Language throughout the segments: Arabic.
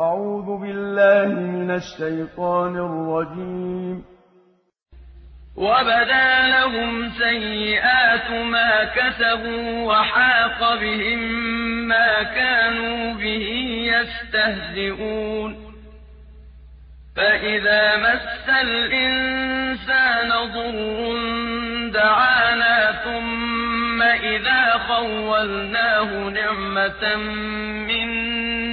أعوذ بالله من الشيطان الرجيم. وبدا لهم سيئات ما كسبوا وحاق بهم ما كانوا به يستهزئون. فإذا مس الإنسان ضر دعانا ثم إذا خولناه نعمة منا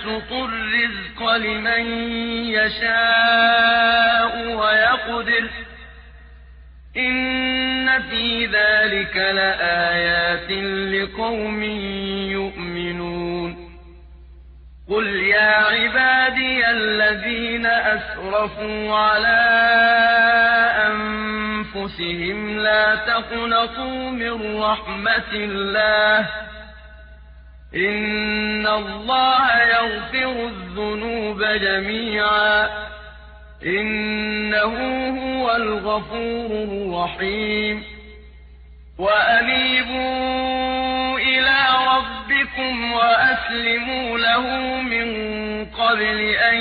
يبسط الرزق لمن يشاء ويقدر إن في ذلك لآيات لقوم يؤمنون قل يا عبادي الذين أسرفوا على أنفسهم لا تقنطوا من رحمة الله إن الله يغفر الذنوب جميعا إنه هو الغفور الرحيم وأنيبوا إلى ربكم وأسلموا له من قبل أن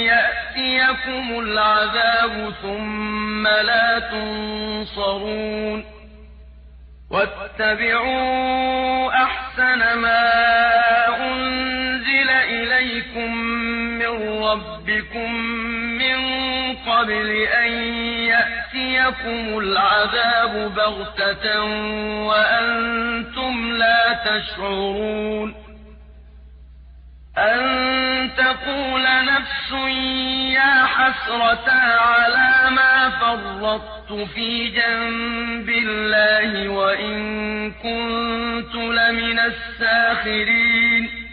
يأتيكم العذاب ثم لا تنصرون واتبعوا أحسن ما ربكم من قبل أن يأتيكم العذاب بغتة وأنتم لا تشعرون أن تقول نفس يا حسرة على ما فرطت في جنب الله وإن كنت لمن الساخرين